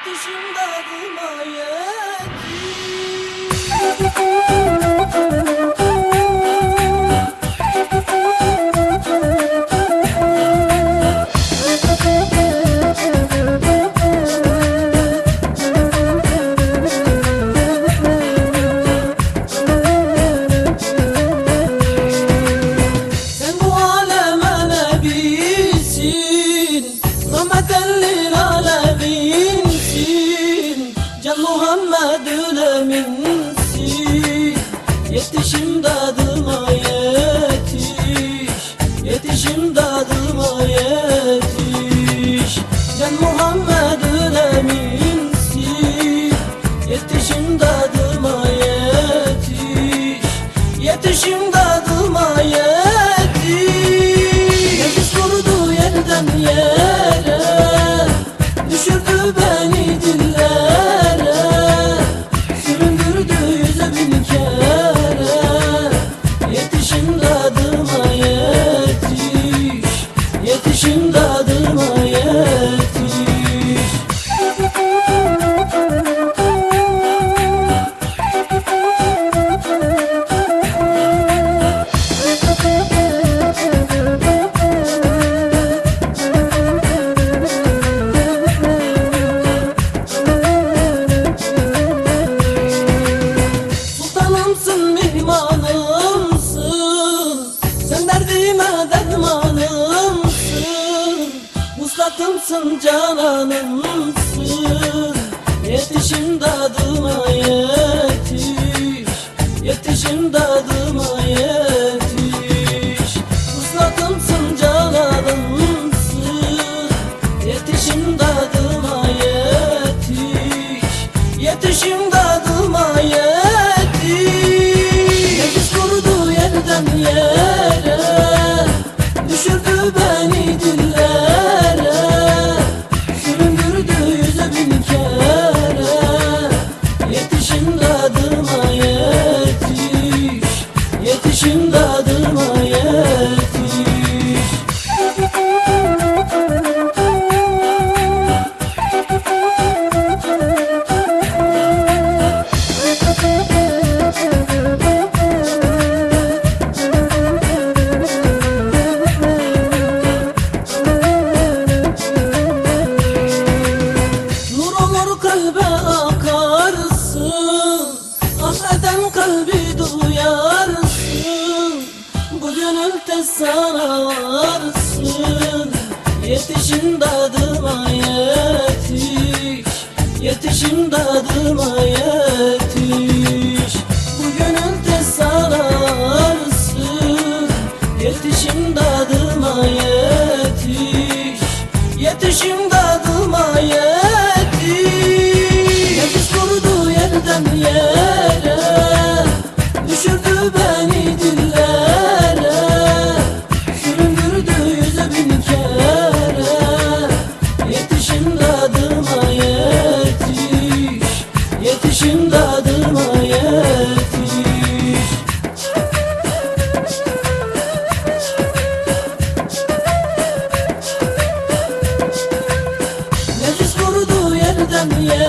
Ateşim dağılmaya Derdime dermanımsın. Vuslatımsın cananımsın Yetiş imdadıma yetiş. Yetiş imdadıma yetiş. Vuslatımsın cananımsın Yetiş imdadıma yetiş. Yetiş imdadıma yetiş. Sana sararsın Yetişin dadıma yetiş. Yetişin dadıma yetiş. Bu gönülde sararsın Yetişin dadıma yetiş. Yetişin dadıma yetiş. dışındadır mayetiş Nefis vurdu yerden yere.